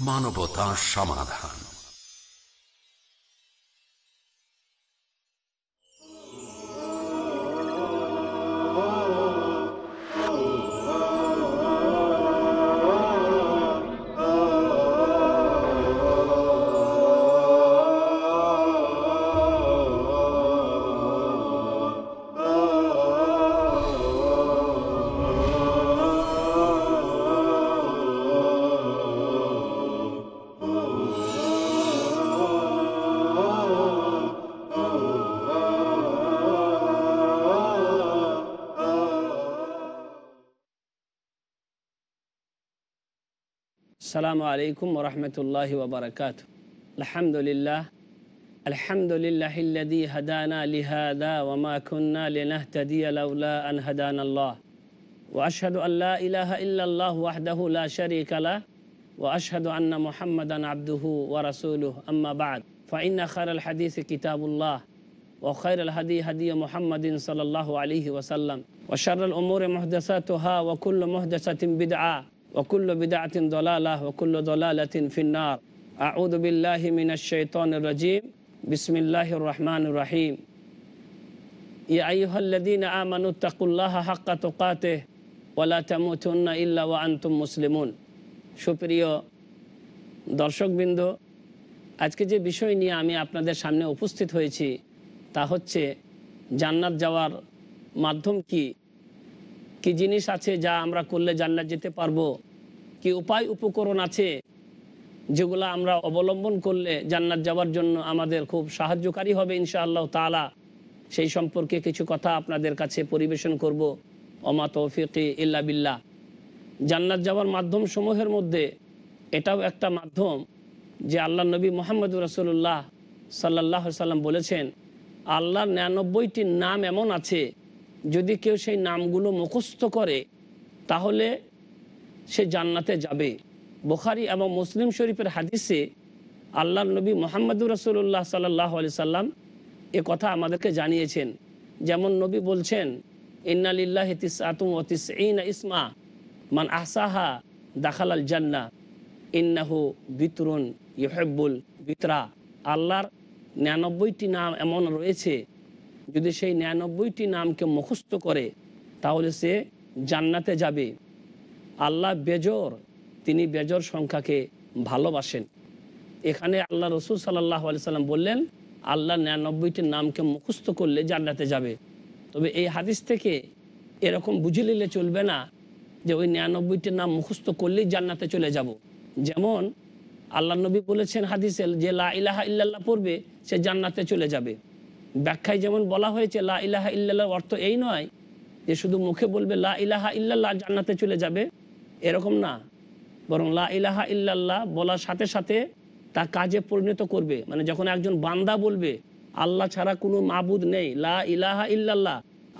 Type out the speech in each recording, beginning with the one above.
মানবতা সমাধান। السلام عليكم ورحمة الله وبركاته. الحمد لله الحمد لله الذي هدانا لهذا وما كنا لنهتدي لولا أن هدانا الله. وأشهد أن لا إله إلا الله وحده لا شريك له وأشهد أن محمدا عبده ورسوله. أما بعد فإن خير الحديث كتاب الله وخير الهدي هدي محمد صلى الله عليه وسلم وشر الأمور محدثاتها وكل محدثة بدعة. ওকুল্ল বিদাতিন দলালাহ ওকুল্ল দলালাতিন ফিন্নার আউদুবিল্লাহি মিনাশ শৈতন রাজিম বিসমিল্লাহ রহমান রাহিম ইয়াহ্লাদিন আমানুত্তাকুল্লাহ হাক্কা তোকাতে ওলা তামুথুন্না ইল্লা ওয়া আন্তুম মুসলিমুন সুপ্রিয় দর্শকবৃন্দ, আজকে যে বিষয় নিয়ে আমি আপনাদের সামনে উপস্থিত হয়েছি তা হচ্ছে জান্নাত যাওয়ার মাধ্যম কি? কি জিনিস আছে যা আমরা করলে জান্নাত যেতে পারব? কি উপায় উপকরণ আছে যেগুলো আমরা অবলম্বন করলে জান্নাত যাওয়ার জন্য আমাদের খুব সাহায্যকারী হবে ইনশাআল্লাহ তালা সেই সম্পর্কে কিছু কথা আপনাদের কাছে পরিবেশন করব। অমা তৌফিকি ইল্লা বিল্লাহ। জান্নাত যাওয়ার মাধ্যম সমূহের মধ্যে এটাও একটা মাধ্যম যে আল্লাহ নবী মোহাম্মদ রসুল্লাহ সাল্লাহ সাল্লাম বলেছেন, আল্লাহর নিরানব্বইটি নাম এমন আছে, যদি কেউ সেই নামগুলো মুখস্থ করে, তাহলে সে জান্নাতে যাবে। বুখারি এবং মুসলিম শরীফের হাদিসে আল্লাহ নবী মোহাম্মদুর রসুল্লাহ সাল্লাহ আলি সাল্লাম এ কথা আমাদেরকে জানিয়েছেন। যেমন নবী বলছেন ইন্নালিল্লাহ তিস আতুম ও তিস ইসমা, মান আহসাহা দাখালাল জান্না, ইন্নাহু বিতরুন ইহেব্বুল বিতরা। আল্লাহর নিরানব্বইটি নাম এমন রয়েছে, যদি সেই নিরানব্বইটি নামকে মুখস্থ করে, তাহলে সে জান্নাতে যাবে। আল্লাহ বেজর, তিনি বেজর সংখ্যাকে ভালোবাসেন। এখানে আল্লাহ রসুল সাল্লাহ আলি সাল্লাম বললেন, আল্লাহ নিরানব্বইটি নামকে মুখস্থ করলে জান্নাতে যাবে। তবে এই হাদিস থেকে এরকম বুঝে নিলে চলবে না যে ওই নিরানব্বইটি নাম মুখস্থ করলেই জান্নাতে চলে যাব। যেমন আল্লাহ নবী বলেছেন হাদিসেল যে লা ইলাহা ইল্লাল্লাহ পড়বে, সে জান্নাতে চলে যাবে। ব্যাখ্যায় যেমন বলা হয়েছে লা ইলাহা ইল্লাল্লাহ অর্থ এই নয় যে শুধু মুখে বলবে লা ইলাহা ইল্লাল্লাহ জান্নাতে চলে যাবে এরকম না। বরং লা ইলাহা ইল্লাল্লাহ বলার সাথে সাথে তা কাজে পরিণত করবে। মানে যখন একজন বান্দা বলবে, আল্লাহ ছাড়া কোনো মাবুদ নেই। লা ইলাহা ইল্লাল্লাহ,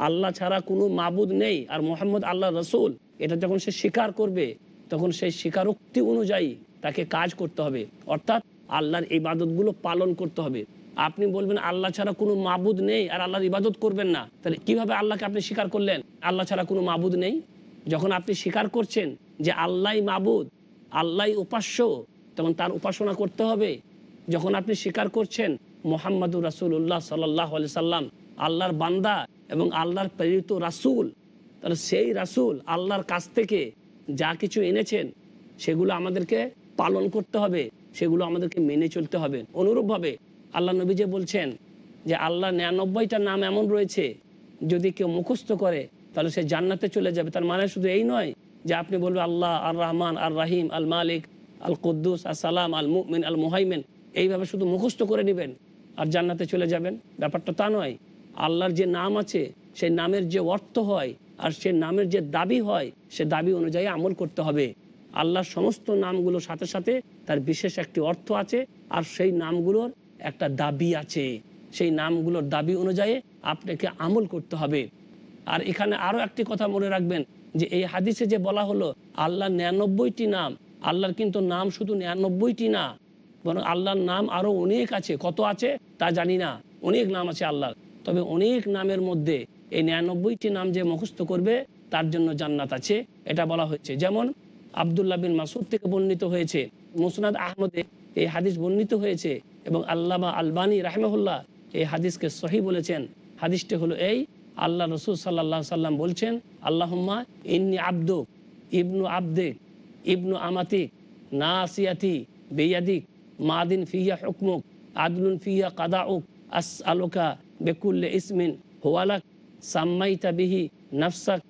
আল্লাহ ছাড়া কোনো মাবুদ নেই। আর মোহাম্মদ আল্লাহ রসুল, এটা যখন সে স্বীকার করবে, তখন সেই স্বীকারোক্তি অনুযায়ী তাকে কাজ করতে হবে। অর্থাৎ আল্লাহর ইবাদতগুলো পালন করতে হবে। আপনি বলবেন, আল্লাহ ছাড়া কোনো মাবুদ নেই আর আল্লাহর ইবাদত করবেন না। তাহলে কীভাবে আল্লাহকে আপনি স্বীকার করলেন? আল্লাহ ছাড়া কোনো মাবুদ নেই? যখন আপনি স্বীকার করছেন যে আল্লাহ মাবুদ আল্লাহ উপাস্য, তখন তার উপাসনা করতে হবে। যখন আপনি স্বীকার করছেন মোহাম্মদুর রাসুল্লাহ সাল্লাহ সাল্লাম, আল্লাহর বান্দা এবং আল্লাহর প্রেরিত রাসুল, তাহলে সেই রাসুল আল্লাহর কাছ থেকে যা কিছু এনেছেন, সেগুলো আমাদেরকে পালন করতে হবে, সেগুলো আমাদেরকে মেনে চলতে হবে। অনুরূপভাবে আল্লাহ নবী যে বলছেন যে আল্লাহ নিরানব্বইটা নাম এমন রয়েছে, যদি কেউ মুখস্থ করে, তাহলে সে জান্নাতে চলে যাবে। তার মানে শুধু এই নয় যে আপনি বলবেন, আল্লাহ আর রহমান আর রাহিম আল মালিক আল কুদ্দুস আর সালাম আল মুমিন আল মুহাইমেন এইভাবে শুধু মুখস্থ করে নেবেন আর জান্নাতে চলে যাবেন। ব্যাপারটা তা নয়, আল্লাহর যে নাম আছে, সেই নামের যে অর্থ হয় আর সে নামের যে দাবি হয়, সে দাবি অনুযায়ী আমল করতে হবে। আল্লাহর সমস্ত নামগুলোর সাথে সাথে তার বিশেষ একটি অর্থ আছে আর সেই নামগুলোর একটা দাবি আছে। সেই নামগুলোর দাবি অনুযায়ী আপনাকে আমল করতে হবে। আর এখানে আরও একটি কথা মনে রাখবেন যে এই হাদিসে যে বলা হলো আল্লাহ নিরানব্বইটি নাম, আল্লাহর কিন্তু নাম শুধু নিরানব্বইটি না, বরং আল্লাহর নাম আরও অনেক আছে। কত আছে? তা জানি না। অনেক নাম আছে আল্লাহর। তবে অনেক নামের মধ্যে এই নিরানব্বইটি নাম যে মুখস্থ করবে, তার জন্য জান্নাত আছে। এটা বলা হচ্ছে যেমন আবদুল্লাহ বিন মাসুদ থেকে বর্ণিত হয়েছে, মুসনাদ আহমদে এই হাদিস বর্ণিত হয়েছে এবং আল্লামা আলবানী রাহমহুল্লাহ এই হাদিসকে সহি বলেছেন। হাদিসটি হলো এই আল্লাহ রসুল সাল্লাহ সাল্লাম বলছেন, আল্লাহম্মা ইন্নি আব্দুক ইবনু আব্দিক ইবনু আমাতিক নাসিয়াতি বেয়াদিক মাদিন ফিয়া হুকমুক আদলুন ফিয়া কাদাউক আস আলোকা বেকুল্লে ইসমিন হুয়ালাক সাম্মাইতা বিহি নফসাক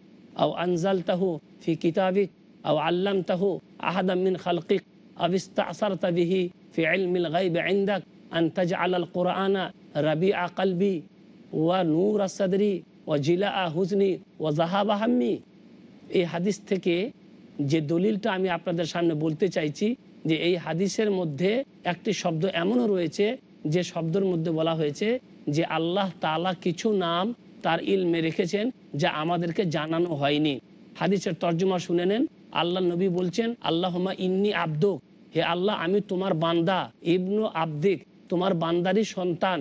আও আনজালতাহু ফি কিতাবিক আও আল্লামতাহু আহাদাম মিন খালকিক আও ইস্তাসারতা বিহি ফি ইলমিল গায়ব ইনদাক আন তাজআলাল কুরআনা রাবিআ কলবি ওয়া নূর ওয়া জিলা হুজনি ওয়া জাহাবা হাম্মি। এই হাদিস থেকে যে দলিলটা আমি আপনাদের সামনে বলতে চাইছি যে এই হাদিসের মধ্যে একটি শব্দ এমনও রয়েছে, যে শব্দের মধ্যে বলা হয়েছে যে আল্লাহ তালা কিছু নাম তার ইলমে রেখেছেন যা আমাদেরকে জানানো হয়নি। হাদিসের তর্জমা শুনে নেন, আল্লাহ নবী বলছেন আল্লাহমা ইন্নি আব্দুক। হে আল্লাহ, আমি তোমার বান্দা, ইবনু আব্দিক, তোমার বান্দারই সন্তান,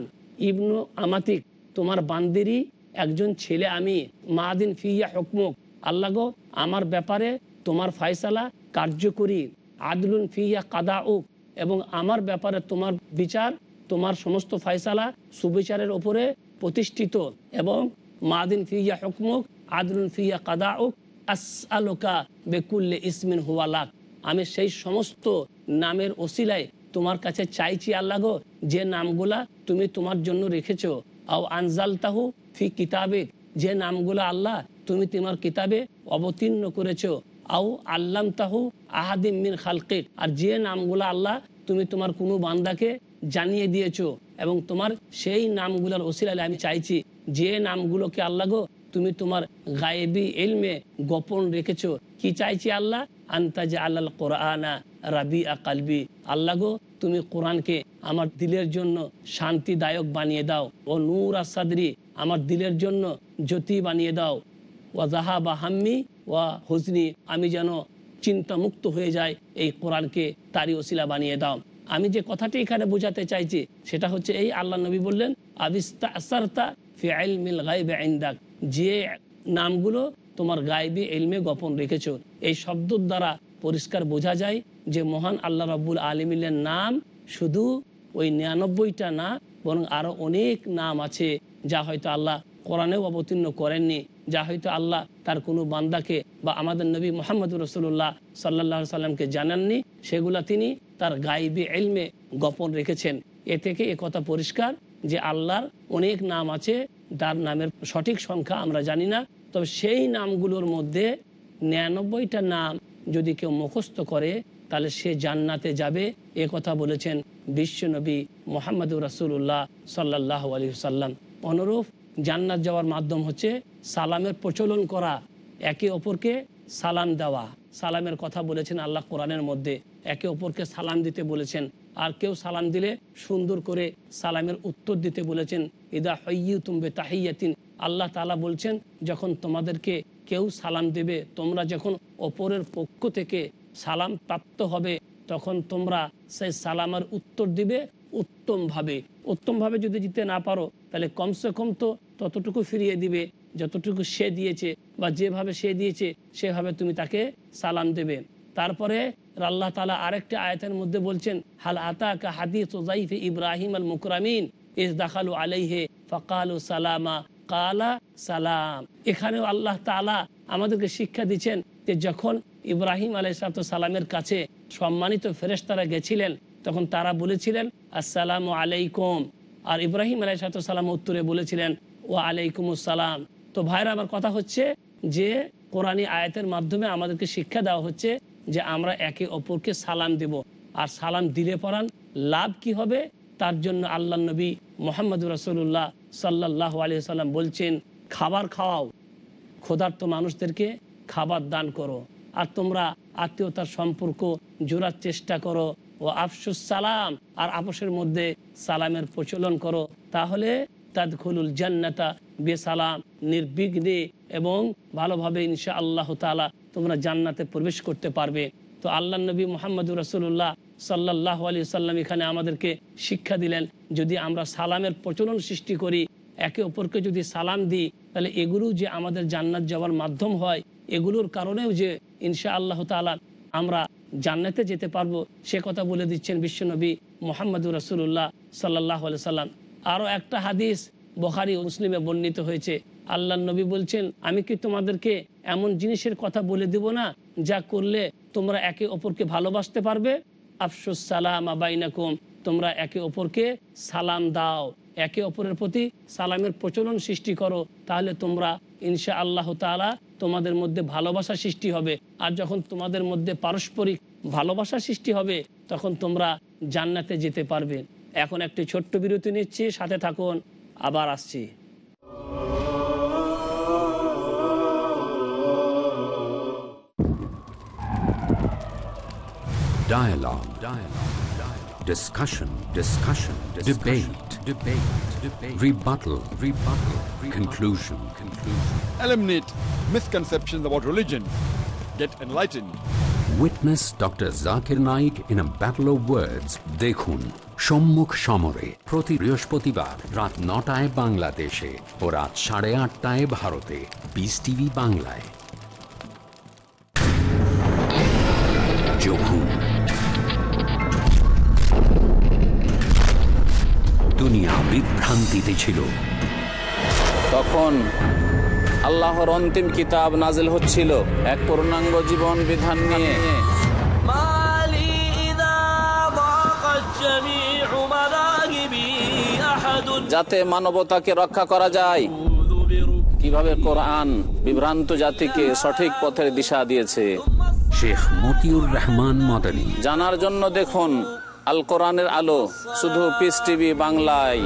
ইবনু আমাতিক, তোমার বান্দিরই একজন ছেলে আমি মাদিন ফিয়া হুকমুক। আল্লাহ গো, আমার ব্যাপারে তোমার ফয়সালা কার্যকরী। আদলুন ফিয়া কাদা উক এবং আমার ব্যাপারে তোমার বিচার, তোমার সমস্ত ফয়সালা সুবিচারের ওপরে প্রতিষ্ঠিত। এবং মাদিন ফিয়া হুকমুক, আদলুন ফিয়া কাদা উক আস আলোকা বেকুল্লে ইসমিন হুয়ালাক। আমি সেই সমস্ত নামের ওসিলায় তোমার কাছে চাইছি আল্লাহ গো, যে নামগুলা তুমি তোমার জন্য রেখেছো। আও আনজাল তাহু ফি কিতাবে যে নামগুলো আল্লাহ তুমি তোমার কিতাবে অবতীর্ণ করেছ। আও আল্লাম তাহু আহাদিম মিন খালকিক। আর যে নামগুলো আল্লাহ তুমি তোমার কোনো বান্দাকে জানিয়ে দিয়েছ এবং তোমার সেই নামগুলোর ওসিলালে আমি চাইছি, যে নামগুলোকে আল্লাহ গো তুমি তোমার গায়েবি এলমে গোপন রেখেছো। কি চাইছি আল্লাহ? আন্তাজে আল্লাহ কোরআনা রাবি আকালবি আল্লাহ গো তুমি কোরআনকে আমার দিলের জন্য শান্তিদায়ক বানিয়ে দাও। ও নূর আসাদরি আমার দিলের জন্য জ্যোতি বানিয়ে দাও। ওয়া জাহা বা হাম্মি ওয়া হুজনি, আমি যেন চিন্তামুক্ত হয়ে যায় এই কোরআনকে, তারই ওসিলা বানিয়ে দাও। আমি যে কথাটি এখানে বোঝাতে চাইছি, সেটা হচ্ছে এই, আল্লাহ নবী বললেন আবিস্তা আইন্দাক যে নামগুলো তোমার গাইবে এলমে গোপন রেখেছ। এই শব্দর দ্বারা পরিষ্কার বোঝা যায় যে মহান আল্লাহ রব্বুল আলমিলের নাম শুধু ওই নিরানব্বইটা না, বরং আরও অনেক নাম আছে। যা হয়তো আল্লাহ কোরআনেও অবতীর্ণ করেননি, যা হয়তো আল্লাহ তার কোনো বান্দাকে বা আমাদের নবী মোহাম্মদ রসুল্লাহ সাল্লাহ সাল্লামকে জানাননি, সেগুলা তিনি তার গাইবে এলমে গোপন রেখেছেন। এ থেকে এ কথা পরিষ্কার যে আল্লাহর অনেক নাম আছে, তার নামের সঠিক সংখ্যা আমরা জানি না, তবে সেই নামগুলোর মধ্যে নিরানব্বইটা নাম যদি কেউ মুখস্থ করে, তাহলে সে জান্নাতে যাবে। এ কথা বলেছেন বিশ্বনবী মোহাম্মদুর রাসুল্লাহ সাল্লাহ আলী সাল্লাম। অনুরূপ জান্নাত যাওয়ার মাধ্যম হচ্ছে সালামের প্রচলন করা, একে অপরকে সালাম দেওয়া। সালামের কথা বলেছেন আল্লাহ কোরআনের মধ্যে, একে অপরকে সালাম দিতে বলেছেন। আর কেউ সালাম দিলে সুন্দর করে সালামের উত্তর দিতে বলেছেন, ইদা হইয়ু তুমবে তাহিয়াতিন আল্লাহ তালা বলছেন, যখন তোমাদেরকে কেউ সালাম দেবে, তোমরা যখন অপরের পক্ষ থেকে সালাম প্রাপ্ত হবে, তখন তোমরা সেই সালামের উত্তর দিবে উত্তমভাবে। উত্তমভাবে যদি দিতে না পারো তাহলে কমসে কম তো ততটুকু ফিরিয়ে দিবে, যতটুকু সে দিয়েছে বা যেভাবে সে দিয়েছে, সেভাবে তুমি তাকে সালাম দেবে। তারপরে আল্লাহ তালা আরেকটি আয়তের মধ্যে বলছেন, হাল আতাকা হাদিস ওজাইফে ইব্রাহিম আল মুকরামিন? ইস দাখালু আলাইহে ফকালু সালামা। কালা সালাম। এখানেও আল্লাহ তালা আমাদেরকে শিক্ষা দিচ্ছেন যে যখন ইব্রাহিম আলাই সালামের কাছে সম্মানিত ফেরেশতারা গেছিলেন, তখন তারা বলেছিলেন, আসসালামু আলাইকুম। আর ইব্রাহিম আলাই সালাম উত্তরে বলেছিলেন ও আলাইকুম সালাম তো ভাইরা, আমার কথা হচ্ছে যে কোরআনী আয়াতের মাধ্যমে আমাদেরকে শিক্ষা দেওয়া হচ্ছে যে আমরা একে অপরকে সালাম দেব। আর সালাম দিলে পরান লাভ কি হবে? তার জন্য আল্লাহ নবী মোহাম্মদ রসুল্লাহ সাল্লাহ আলি সাল্লাম বলছেন, খাবার খাওয়াও, ক্ষুধার্ত মানুষদেরকে খাবার দান করো। আর তোমরা আত্মীয়তার সম্পর্ক জোড়ার চেষ্টা করো ও আফসুস সালাম, আর আপসের মধ্যে সালামের প্রচলন করো। তাহলে তাদখুলুল জান্নাতা বেসালাম, নির্বিঘ্নে এবং ভালোভাবে ইনশা আল্লাহ তালা তোমরা জান্নাতে প্রবেশ করতে পারবে। তো আল্লাহ নবী মোহাম্মদুর রসুল্লাহ সাল্লাহ আলী সাল্লাম এখানে আমাদেরকে শিক্ষা দিলেন, যদি আমরা সালামের প্রচলন সৃষ্টি করি, একে অপরকে যদি সালাম দিই, তাহলে এগুলো যে আমাদের জান্নাত যাওয়ার মাধ্যম হয়, এগুলোর কারণেও যে ইনশা আল্লাহ তালা আমরা জান্নাতে যেতে পারব, সে কথা বলে দিচ্ছেন বিশ্বনবী মোহাম্মদুর রসুল্লাহ সাল্লাহ সাল্লাম আরও একটা হাদিস বখারি মুসলিমে বর্ণিত হয়েছে। আল্লাহ নবী বলছেন, আমি কি তোমাদেরকে এমন জিনিসের কথা বলে দেব না, যা করলে তোমরা একে অপরকে ভালোবাসতে পারবে? আফসুস সালাম আবাইনাকুম তোমরা একে অপরকে সালাম দাও। একে অপরের প্রতি সালামের প্রচলন সৃষ্টি করো, তাহলে তোমরা ইনশা আল্লাহ তালা তোমাদের মধ্যে ভালোবাসা সৃষ্টি হবে। আর যখন তোমাদের মধ্যে পারস্পরিক ভালোবাসা সৃষ্টি হবে তখন তোমরা জান্নাতে যেতে পারবে এখন একটি ছোট্ট বিরতি নিচ্ছি সাথে থাকুন আবার আসছি Dialogue. Dialogue. Dialogue. Discussion. Discussion. Discussion. Debate. Debate. Debate. Rebuttal. Rebuttal. Rebuttal. Conclusion. Conclusion. Eliminate misconceptions about religion. Get enlightened. Witness Dr. Zakir Naik in a battle of words. দেখুন সম্মুখ সমরে প্রতি বৃহস্পতিবার রাত নটায় বাংলাদেশে ও রাত সাড়ে আটটায় ভারতে বিস টিভি বাংলায় যোগু দুনিয়া বিভ্রান্তিতে ছিল তখন আল্লাহর অন্তিম কিতাব নাজিল হচ্ছিল এক পূর্ণাঙ্গ জীবন বিধান নিয়ে। যাতে মানবতাকে রক্ষা করা যায়। কীভাবে কোরআন বিভ্রান্ত জাতিকে সঠিক পথের দিশা দিয়েছে। শেখ মতিউর রহমান মদানী। জানার জন্য দেখুন আল কোরআনের আলো শুধু পিস টিভি বাংলায়।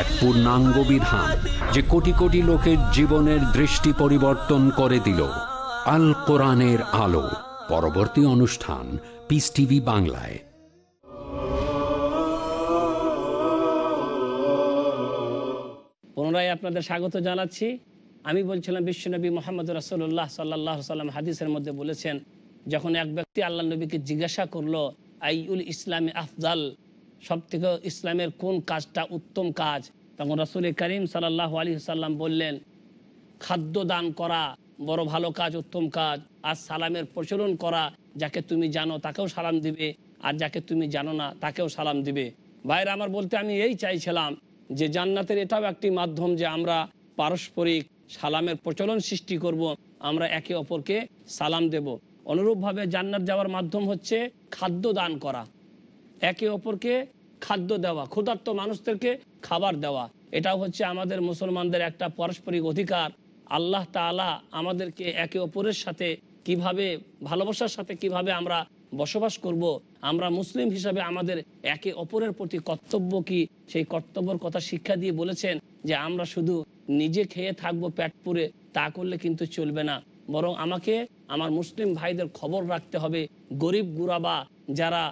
এক পূর্ণাঙ্গ বিধান। যে কোটি কোটি লোকের জীবনের দৃষ্টি পরিবর্তন করে দিল। আল কোরআনের আলো। পরবর্তী অনুষ্ঠান পিস টিভি বাংলায়। পুনরায় আপনাদের স্বাগত জানাচ্ছি। আমি বলছিলাম বিশ্বনবী মোহাম্মদ রসল্লাহ সাল্লাহ সাল্লাম হাদিসের মধ্যে বলেছেন, যখন এক ব্যক্তি আল্লাহ নবীকে জিজ্ঞাসা করল আইউল ইসলামী আফজাল? সব থেকে ইসলামের কোন কাজটা উত্তম কাজ? তখন রসুল করিম সাল্লাহ আলী সাল্লাম বললেন, খাদ্য দান করা বড় ভালো কাজ, উত্তম কাজ। আর সালামের প্রচলন করা যাকে তুমি জানো তাকেও সালাম দিবে, আর যাকে তুমি জানো না তাকেও সালাম দিবে। ভাইরা, আমার বলতে আমি এই চাইছিলাম যে জান্নাতের এটাও একটি মাধ্যম যে আমরা পারস্পরিক সালামের প্রচলন সৃষ্টি করব, আমরা একে অপরকে সালাম দেব। অনুরূপভাবে জান্নাত যাওয়ার মাধ্যম হচ্ছে খাদ্য দান করা। একে অপরকে খাদ্য দেওয়া, ক্ষুধার্ত মানুষদেরকে খাবার দেওয়া। এটাও হচ্ছে আমাদের মুসলমানদের একটা পারস্পরিক অধিকার। আল্লাহ তাআলা আমাদেরকে একে অপরের সাথে কীভাবে, ভালোবাসার সাথে কীভাবে আমরা বসবাস করব, আমরা মুসলিম হিসাবে আমাদের একে অপরের প্রতি কর্তব্য কি? সেই কর্তব্যর কথা শিক্ষা দিয়ে বলেছেন যে আমরা শুধু নিজে খেয়ে থাকব পেট পুরে তা করলে কিন্তু চলবে না। বরং আমাকে, আমার মুসলিম ভাইদের খবর রাখতে হবে। গরিব গুরাবা যারা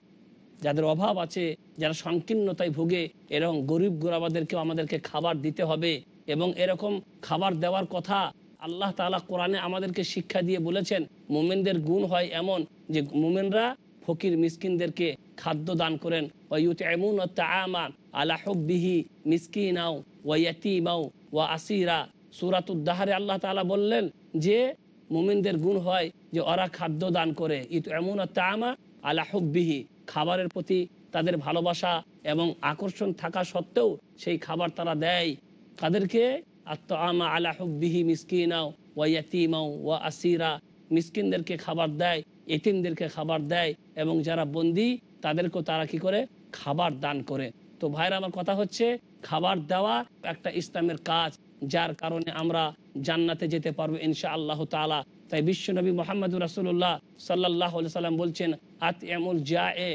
যাদের অভাব আছে, যারা সংকীর্ণতায় ভুগে, এরকম গরিব গোরাবাদেরকেও আমাদেরকে খাবার দিতে হবে। এবং এরকম খাবার দেওয়ার কথা আল্লাহ তাআলা কোরআনে আমাদেরকে শিক্ষা দিয়ে বলেছেন, মোমেনদের গুণ হয় এমন যে মোমেনরা ফকির মিসকিনদেরকে খাদ্য দান করেন। এমন তামা আলাহবিহি মিসকিনাও ওয়াতিমাও ওয়া আসিরা। সুরাতুদ্দাহারে আল্লাহ তাআলা বললেন যে, মোমেনদের গুণ হয় যে ওরা খাদ্য দান করে। ইত এমন তামা আলা হুব্বিহি। খাবারের প্রতি তাদের ভালোবাসা এবং আকর্ষণ থাকা সত্ত্বেও সেই খাবার তারা দেয়। তাদেরকে আত্মআমা আলা হুব্বিহি মিসকিনাও ওয়া ইয়াতিমাও ওয়া আসিরা মিসকিনদেরকে খাবার দেয় এতিমদেরকে খাবার দেয় এবং যারা বন্দি তাদেরকেও তারা কি করে? খাবার দান করে। তো ভাইরা, আমার কথা হচ্ছে খাবার দেওয়া একটা ইসলামের কাজ, যার কারণে আমরা জান্নাতে যেতে পারব ইনশা আল্লাহ তালা তাই বিশ্বনবী মোহাম্মদ রাসুল্লাহ সাল্লাহ সাল্লাম বলছেন আত এমুল জা এ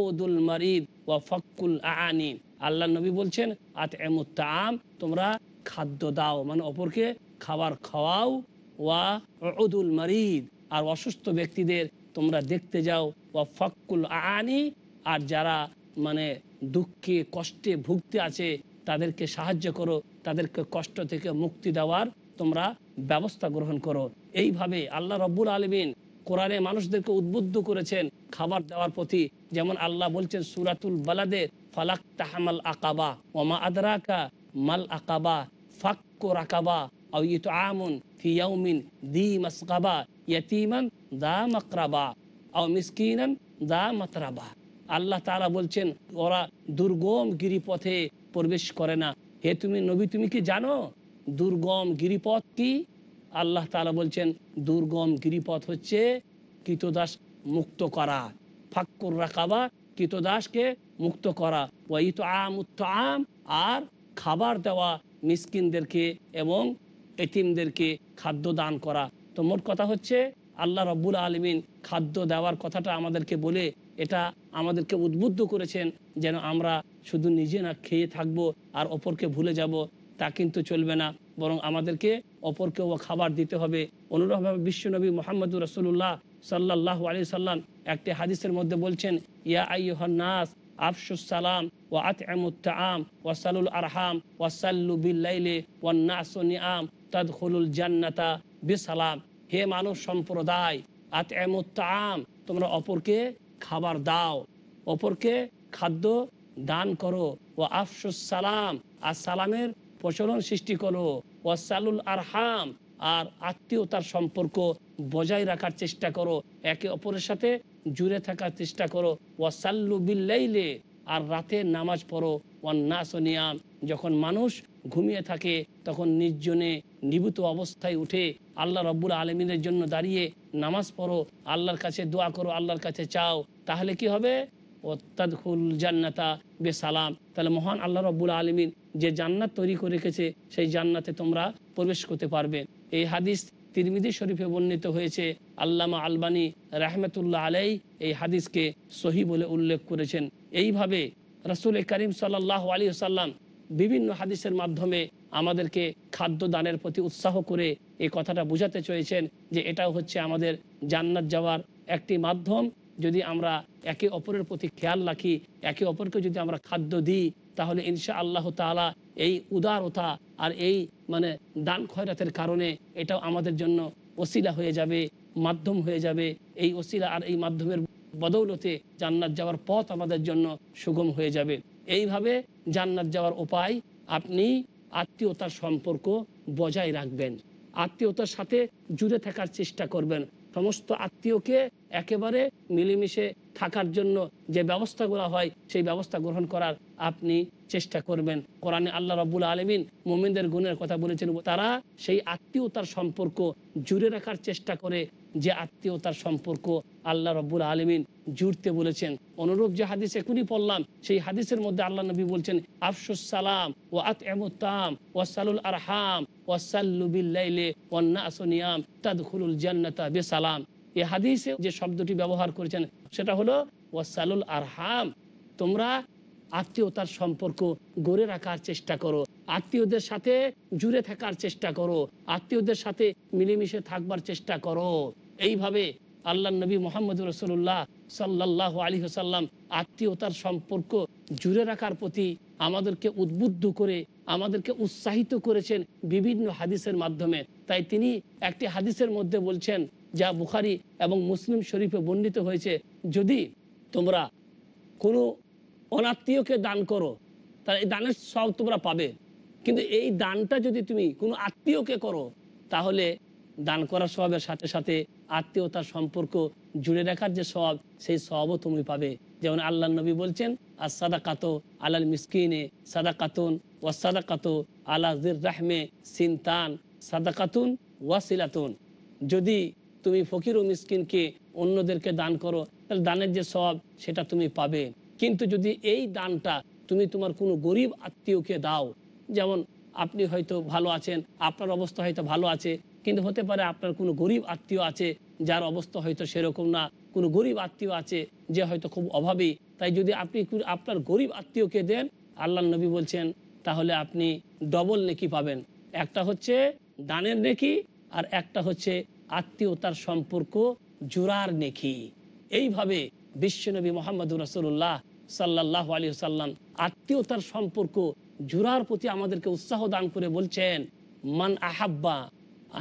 ওদুল মারিদ ও ফকুল আনি আল্লাহ নবী বলছেন আত এমুত তাম তোমরা খাদ্য দাও। মানে অপরকে খাবার খাওয়াও। ওয়া উদুল মারিদ, আর অসুস্থ ব্যক্তিদের তোমরা দেখতে যাও। ওয়া ফকুল আনি আর যারা মানে দুঃখে, কষ্টে ভুগতে আছে, তাদেরকে সাহায্য করো। তাদেরকে কষ্ট থেকে মুক্তি দেওয়ার তোমরা ব্যবস্থা গ্রহণ করো। এইভাবে আল্লাহ রব্বুল আলমিন কোরআনে মানুষদেরকে উদ্বুদ্ধ করেছেন খাবার দেওয়ার প্রতি। যেমন আল্লাহ বলছেন সুরাতুল বালাদে, ফালাক তাহামাল আকাবা, ওমা আদরাকা মাল আকাবা, ফাক্কু রাকাবা ফি ইয়াউমিন দি ইয়াতীমান দা আল্লাহ বলছেন, ওরা দুর্গম গিরিপথে প্রবেশ করে না। হে তুমি নবী, তুমি কি জানো? দুর্গম গিরিপথ কি? আল্লাহ তালা বলছেন দুর্গম গিরিপথ হচ্ছে কৃতদাস মুক্ত করা। ফাক্কুর রাকাবা কৃতদাসকে মুক্ত করা। ওই তো আম উত্ত আম আর খাবার দেওয়া মিসকিনদেরকে এবং এতিমদেরকে খাদ্য দান করা। তো মোট কথা হচ্ছে আল্লাহ রব্বুল আলমিন খাদ্য দেওয়ার কথাটা আমাদেরকে বলে এটা আমাদেরকে উদ্বুদ্ধ করেছেন যেন আমরা শুধু নিজে না খেয়ে থাকব আর অপরকে ভুলে যাব। তা কিন্তু চলবে না। বরং আমাদেরকে অপরকেও খাবার দিতে হবে। অনুরূপভাবে বিশ্বনবী মোহাম্মদুর রসুল্লাহ সাল্লাহ আলি সাল্লাম একটি হাদিসের মধ্যে বলছেন, ইয়া আইহান্নাস আফসুস সালাম ও আতমুত্তাম ওয়াসালুল আরহাম ওয়াসাল্লু বিল্লাইলে নিয়াম তাদখুলুল জান্নাতা বিসালাম। হে মানুষ সম্প্রদায় আতমুত্তাম তোমরা অপরকে খাবার দাও, অপরকে খাদ্য দান করো। ও আফসুস সালাম, আর সালামের প্রচলন সৃষ্টি করো। ওয়াসালুল আরহাম, আর আত্মীয়তার সম্পর্ক বজায় রাখার চেষ্টা করো, একে অপরের সাথে জুড়ে থাকার চেষ্টা করো। ওয়াসাল্লু বিল্লাইলে, আর রাতে নামাজ পড়ো। ওয়ান্নাস নিয়াম, যখন মানুষ ঘুমিয়ে থাকে, তখন নির্জনে নিভূত অবস্থায় উঠে আল্লাহ রব্বুল আলমিনের জন্য দাঁড়িয়ে নামাজ পড়ো। আল্লাহর কাছে দোয়া করো, আল্লাহর কাছে চাও। তাহলে কি হবে? ওত্তাদুল জান্নাতা বে সালাম তাহলে মহান আল্লাহ রব্বুল আলমিন যে জান্নাত তৈরি করে রেখেছে, সেই জান্নাতে তোমরা প্রবেশ করতে পারবে। এই হাদিস তিরমিদি শরীফে বর্ণিত হয়েছে, আল্লামা আলবানী রাহমেতুল্লাহ আলাই এই হাদিসকে সহি বলে উল্লেখ করেছেন। এইভাবে রসুল করিম সাল্লাহ আলী সাল্লাম বিভিন্ন হাদিসের মাধ্যমে আমাদেরকে খাদ্য দানের প্রতি উৎসাহ করে এই কথাটা বুঝাতে চেয়েছেন যে এটাও হচ্ছে আমাদের জান্নাত যাওয়ার একটি মাধ্যম। যদি আমরা একে অপরের প্রতি খেয়াল রাখি, একে অপরকে যদি আমরা খাদ্য দিই তাহলে ইনশা আল্লাহ তালা এই উদারতা আর এই মানে দান খয়রাতের কারণে এটাও আমাদের জন্য ওসিলা হয়ে যাবে, মাধ্যম হয়ে যাবে। এই ওসিলা আর এই মাধ্যমের বদৌলতে জান্নাত যাওয়ার পথ আমাদের জন্য সুগম হয়ে যাবে। এইভাবে জান্নাত যাওয়ার উপায় আপনি আত্মীয়তার সম্পর্ক বজায় রাখবেন। আত্মীয়তার সাথে জুড়ে থাকার চেষ্টা করবেন। সমস্ত আত্মীয়কে একেবারে মিলেমিশে থাকার জন্য যে ব্যবস্থাগুলো হয়, সেই ব্যবস্থা গ্রহণ করার আপনি চেষ্টা করবেন। কোরআনে আল্লাহ রব্বুল আলমিন মোমিনদের গুণের কথা বলেছেন তারা সেই আত্মীয়তার সম্পর্ক জুড়ে রাখার চেষ্টা করে, যে আত্মীয়তার সম্পর্ক আল্লাহ রব্বুল আলমিন জুড়তে বলেছেন। অনুরূপ যে হাদিস এখনই পড়লাম, সেই হাদিসের মধ্যে আল্লাহ নবী বলছেন, আফসুস সালাম ও আত এমতাম ওয়াসালুল আরহাম ওয়াসাল্লু বিল্লাইলে ওয়ান্নাসনিয়াম তাদখুলুল জান্নাতা বেসালাম। এই হাদিসে যে শব্দটি ব্যবহার করেছেন, সেটা হলো ওয়াসালুল আরহাম, তোমরা আত্মীয়তার সম্পর্ক গড়ে রাখার চেষ্টা করো। আত্মীয়দের সাথে জুড়ে থাকার চেষ্টা করো। আত্মীয়দের সাথে মিলেমিশে থাকবার চেষ্টা করো। এইভাবে আল্লাহ নবী মোহাম্মদ রসুল্লাহ সাল্লাহ আলী সাল্লাম আত্মীয়তার সম্পর্ক জুড়ে রাখার প্রতি আমাদেরকে উদ্বুদ্ধ করে, আমাদেরকে উৎসাহিত করেছেন বিভিন্ন হাদিসের মাধ্যমে। তাই তিনি একটি হাদিসের মধ্যে বলছেন, যা বুখারি এবং মুসলিম শরীফে বর্ণিত হয়েছে, যদি তোমরা কোনো অনাত্মীয়কে দান করো, তাহলে এই দানের সব তোমরা পাবে। কিন্তু এই দানটা যদি তুমি কোনো আত্মীয়কে করো, তাহলে দান করার স্বভাবের সাথে সাথে আত্মীয়তার সম্পর্ক জুড়ে রাখার যে স্বভাব সেই স্বভাবও তুমি পাবে। যেমন আল্লাহ নবী বলছেন আর সাদা কাতো আলাল মিসকিনে সাদা কাতুন ওয়া সাদা কাতো আলা জির রাহমে সিনতান সাদা কাতুন ওয়াসিলাতুন যদি তুমি ফকির ও মিসকিনকে অন্যদেরকে দান করো, তাহলে দানের যে সব, সেটা তুমি পাবে। কিন্তু যদি এই দানটা তুমি তোমার কোনো গরিব আত্মীয়কে দাও, যেমন আপনি হয়তো ভালো আছেন, আপনার অবস্থা হয়তো ভালো আছে, কিন্তু হতে পারে আপনার কোনো গরিব আত্মীয় আছে, যার অবস্থা হয়তো সেরকম না, কোনো গরিব আত্মীয় আছে যে হয়তো খুব অভাবী, তাই যদি আপনি আপনার গরিব আত্মীয়কে দেন আল্লাহ নবী বলছেন, তাহলে আপনি ডবল নেকি পাবেন। একটা হচ্ছে দানের নেকি আর একটা হচ্ছে আত্মীয়তার সম্পর্ক জোড়ার নেকি। এইভাবে বিশ্বনবী মোহাম্মদ রসুল্লাহ সাল্লাহ আলী সাল্লাম আত্মীয়তার সম্পর্ক জোড়ার প্রতি আমাদেরকে উৎসাহ দান করে বলছেন, মান আহাব্বা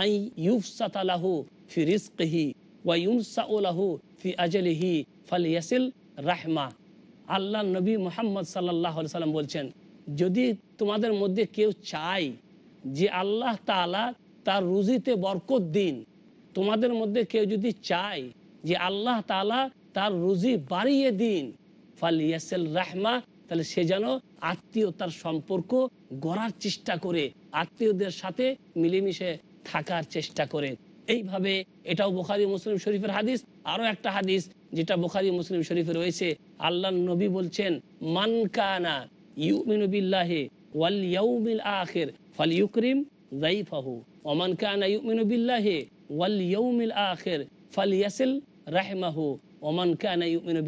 আই ইউফসাতালাহু ফি রিজকিহি ওয়া ইউনসাউলাহু ফি আজলিহি ফালিয়াসিল রাহমা। আল্লাহ নবী মোহাম্মদ সাল্লাহ সাল্লাম বলছেন, যদি তোমাদের মধ্যে কেউ চায় যে আল্লাহ তাআলা তার রুজিতে বরকত দিন, তোমাদের মধ্যে কেউ যদি চায় যে আল্লাহ তালা তার রুজি বাড়িয়ে দিন ফাল ইয়াসেল রাহমা, তাহলে সে যেন আত্মীয়তার সম্পর্ক গড়ার চেষ্টা করে, আত্মীয়দের সাথে মিলেমিশে থাকার চেষ্টা করে। এইভাবে এটাও বোখারি মুসলিম শরীফের হাদিস। আরও একটা হাদিস যেটা বোখারি মুসলিম শরীফে রয়েছে। আল্লাহ নবী বলছেন, মান কানা ইউমিনু বিল্লাহি ওয়াল ইয়াউমিল আখির ফাল ইউকরিম যাইফাহু ওমান কানা ইউমিনু বিল্লাহি ওয়াল ইয়াউমিল আখের ফাল ইয়াসিল রাহমাহু ওমান কানা ইউমিনু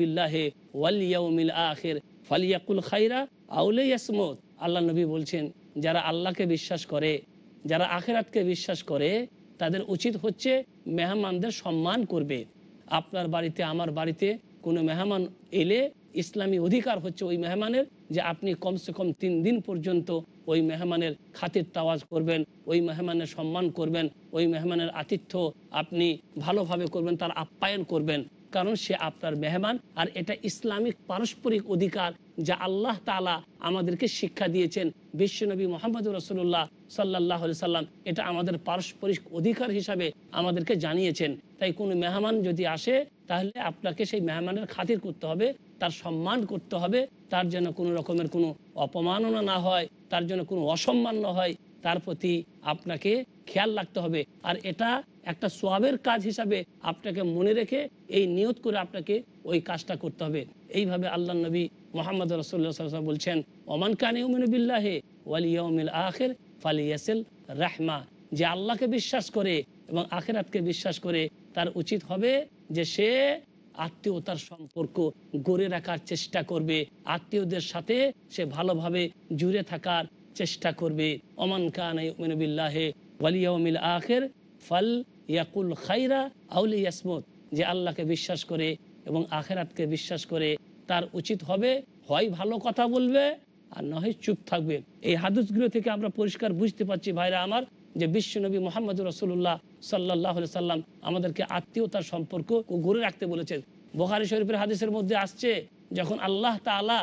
বিল্লাহি ওয়াল ইয়াউমিল আখির, ফালিয়াকুল খাইরা আউলে ইয়াসমুত। আল্লাহ নবী বলছেন, যারা আল্লাহকে বিশ্বাস করে, যারা আখেরাতকে বিশ্বাস করে, তাদের উচিত হচ্ছে মেহমানদের সম্মান করবে। আপনার বাড়িতে, আমার বাড়িতে কোনো মেহমান এলে ইসলামী অধিকার হচ্ছে ওই মেহমানের যে আপনি কমসে কম তিন দিন পর্যন্ত ওই মেহমানের খাতির তাওয়াজ করবেন, ওই মেহমানের সম্মান করবেন, ওই মেহমানের আতিথ্য আপনি ভালোভাবে করবেন, তার আপ্যায়ন করবেন। কারণ সে আপনার মেহমান, আর এটা ইসলামিক পারস্পরিক অধিকার যা আল্লাহ তালা আমাদেরকে শিক্ষা দিয়েছেন। বিশ্বনবী মোহাম্মদ রসুল্লাহ সাল্লাহ সাল্লাম এটা আমাদের পারস্পরিক অধিকার হিসাবে আমাদেরকে জানিয়েছেন। তাই কোনো মেহমান যদি আসে, তাহলে আপনাকে সেই মেহমানের খাতির করতে হবে, তার সম্মান করতে হবে, তার যেন কোনো রকমের কোনো অপমাননা না হয়, তার জন্য কোনো অসম্মান না হয় তার প্রতি আপনাকে খেয়াল রাখতে হবে। আর এটা একটা সোয়াবের কাজ হিসাবে আপনাকে মনে রেখে এই নিয়ত করে আপনাকে ওই কাজটা করতে হবে। এইভাবে আল্লাহ নবী মোহাম্মদ রসুল্লাহ বলছেন, ওমান কান ইউমিনবিল্লাহে ওয়ালিয়মিল আখের ফালিয়াসেল রাহমা। যে আল্লাহকে বিশ্বাস করে এবং আখেরাতকে বিশ্বাস করে, তার উচিত হবে যে সে আত্মীয়তার সম্পর্ক গড়ে রাখার চেষ্টা করবে। আত্মীয়দের সাথে সে ভালোভাবে জুড়ে থাকার চেষ্টা করবে। অমান খান বিল্লাহে ওয়ালিয়াউমিল আখের ফল ইয়াকুল খাইরা আউলি ইয়াসমত যে আল্লাহকে বিশ্বাস করে এবং আখেরাতকে বিশ্বাস করে তার উচিত হবে, হয় ভালো কথা বলবে আর না চুপ থাকবে। এই হাদিসগুলো থেকে আমরা পরিষ্কার বুঝতে পারছি ভাইরা আমার, যে বিশ্বনবী মোহাম্মদ রসুল্লাহ সাল্লাহ সাল্লাম আমাদেরকে আত্মীয়তার সম্পর্ক গড়ে রাখতে বলেছেন। বোহারি শরীফের হাদিসের মধ্যে আসছে, যখন আল্লাহ তালা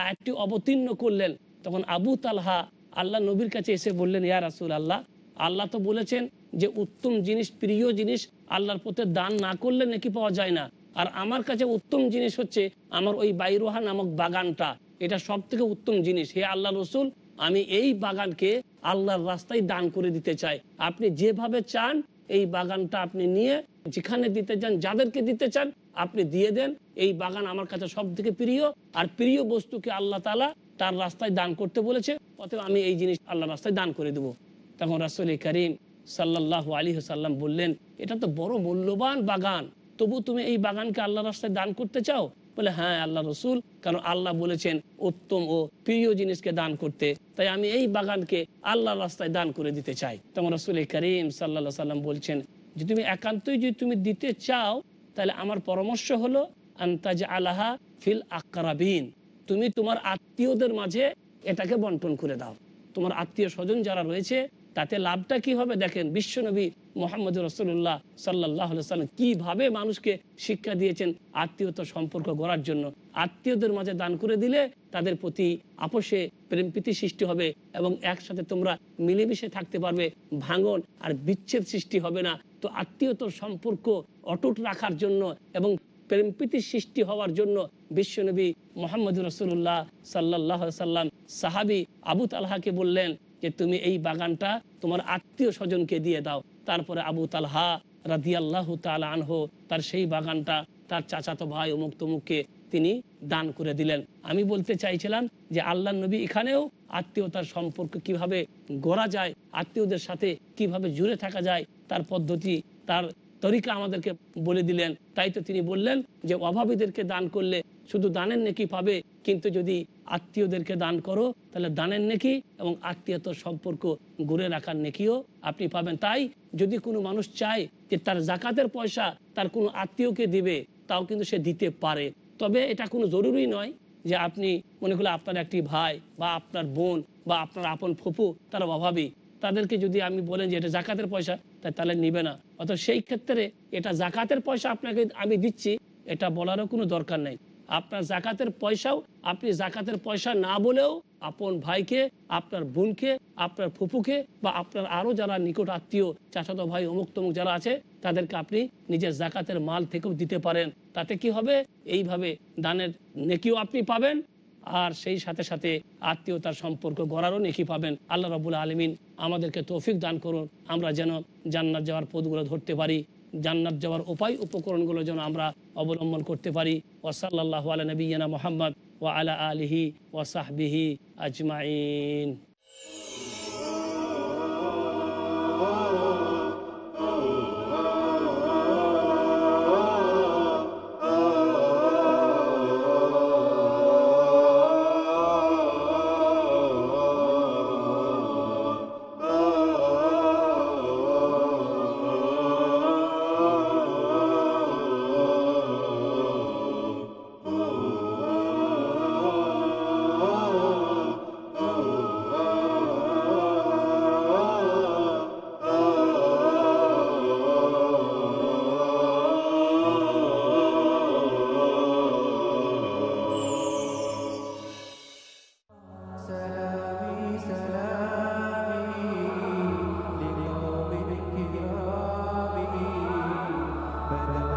আয়াতটি অবতীর্ণ করলেন। তখন আবু তালহা আল্লাহ নবীর কাছে এসে বললেন, ইয়া রাসুল আল্লাহ আল্লাহ তো বলেছেন যে উত্তম জিনিস, প্রিয় জিনিস আল্লাহর পথে দান না করলে নাকি পাওয়া যায় না। আর আমার কাছে উত্তম জিনিস হচ্ছে আমার ওই বাইরোহা নামক বাগানটা। এটা সব থেকে উত্তম জিনিস। হে আল্লাহ রসুল, আমি এই বাগানকে আল্লাহর রাস্তায় দান করে দিতে চাই। আপনি যেভাবে চান, এই বাগানটা আপনি নিয়ে যেখানে দিতে চান, যাদেরকে দিতে চান, আপনি দিয়ে দেন। এই বাগান আমার কাছে সব থেকে প্রিয়। আর প্রিয় বস্তুকে আল্লাহ তালা তার রাস্তায় দান করতে বলেছে। অতএব আমি এই জিনিস আল্লাহ রাস্তায় দান করে দেবো। তখন রাসুল করিম সাল্লাহ আলী সাল্লাম বললেন, এটা তো বড় মূল্যবান বাগান। তবু তুমি এই বাগানকে আল্লাহ রাস্তায় দান করতে চাও? বলে হ্যাঁ আল্লাহ রসুল। কারণ আল্লাহ বলেছেন, উত্তম ও প্রিয় জিনিসকে দান করতে। তাই আমি এই বাগানকে আল্লাহ রাস্তায় দান করে দিতে চাই। তখন রসুল করিম সাল্লা সাল্লাম বলছেন যে তুমি একান্তই যদি তুমি দিতে চাও, তাহলে আমার পরামর্শ হলো আন্তাজ আলাহা ফিল আকরাবিন। তুমি তোমার আত্মীয়দের মাঝে এটাকে বন্টন করে দাও। তোমার আত্মীয় স্বজন যারা রয়েছে, তাতে লাভটা কি হবে? দেখেন বিশ্বনবী মোহাম্মদ রসুল্লাহ সাল্লাহ সাল্লাম কীভাবে মানুষকে শিক্ষা দিয়েছেন আত্মীয়তার সম্পর্ক গড়ার জন্য। আত্মীয়দের মাঝে দান করে দিলে তাদের প্রতি আপোষে প্রেম প্রীতি সৃষ্টি হবে এবং একসাথে তোমরা মিলেমিশে থাকতে পারবে। ভাঙন আর বিচ্ছেদ সৃষ্টি হবে না। তো আত্মীয়তার সম্পর্ক অটুট রাখার জন্য এবং প্রেমপ্রীতির সৃষ্টি হওয়ার জন্য বিশ্বনবী মোহাম্মদ রসুল্লাহ সাল্লাহ সাল্লাম সাহাবি আবু তালহাকে বললেন যে, তুমি এই বাগানটা তোমার আত্মীয় স্বজনকে দিয়ে দাও। তারপরে আবু তালহা রাদিয়াল্লাহ তাল আনহ তার সেই বাগানটা তার চাচাতো ভাই অমুক তমুককে তিনি দান করে দিলেন। আমি বলতে চাইছিলাম যে আল্লাহ নবী এখানেও আত্মীয়তার সম্পর্ক কীভাবে গড়া যায়, আত্মীয়দের সাথে কীভাবে জুড়ে থাকা যায় তার পদ্ধতি, তার তরিকা আমাদেরকে বলে দিলেন। তাই তো তিনি বললেন যে, অভাবীদেরকে দান করলে শুধু দানের নেকি পাবে, কিন্তু যদি আত্মীয়দেরকে দান করো, তাহলে দানের নেকি এবং আত্মীয়তার সম্পর্ক গড়ে রাখার নেকিও আপনি পাবেন। তাই যদি কোনো মানুষ চায় যে, তার জাকাতের পয়সা তার কোনো আত্মীয়কে দিবে, তাও কিন্তু সে দিতে পারে। তবে এটা কোনো জরুরি নয় যে, আপনি মনে করলে আপনার একটি ভাই বা আপনার বোন বা আপনার আপন ফুপু তারা অভাবী। তাদেরকে যদি আমি বলেন যে এটা জাকাতের পয়সা তাই তাহলে নিবে না। অত সেই ক্ষেত্রে এটা জাকাতের পয়সা আপনাকে আমি দিচ্ছি, এটা বলারও কোনো দরকার নেই। আপনার জাকাতের পয়সাও, আপনি জাকাতের পয়সা না বলেও আপন ভাইকে, আপনার বোনকে, আপনার ফুপুকে বা আপনার আরও যারা নিকট আত্মীয়, চাচাতো ভাই, অমুক তমুক যারা আছে, তাদেরকে আপনি নিজের জাকাতের মাল থেকেও দিতে পারেন। তাতে কি হবে? এইভাবে দানের নেকিও আপনি পাবেন আর সেই সাথে সাথে আত্মীয়তার সম্পর্ক গড়ারও নেকি পাবেন। আল্লাহ রবুল আলমিন আমাদেরকে তৌফিক দান করুন। আমরা যেন জান্নাত যাওয়ার পদগুলো ধরতে পারি, জান্নাত যাওয়ার উপায় উপকরণগুলো যেন আমরা অবলম্বন করতে পারি। ওসাল্লাহ আলা নবীনা মোহাম্মদ ও আলা আলিহি ওসাহবিহি আজমাইন। Father.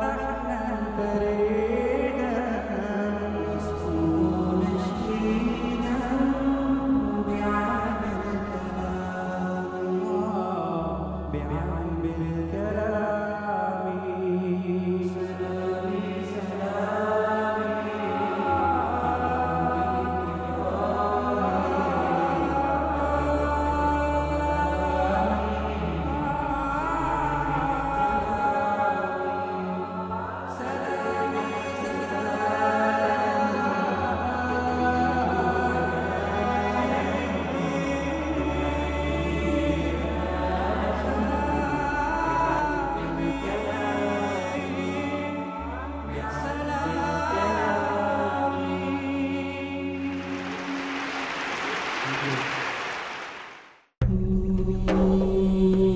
Lord.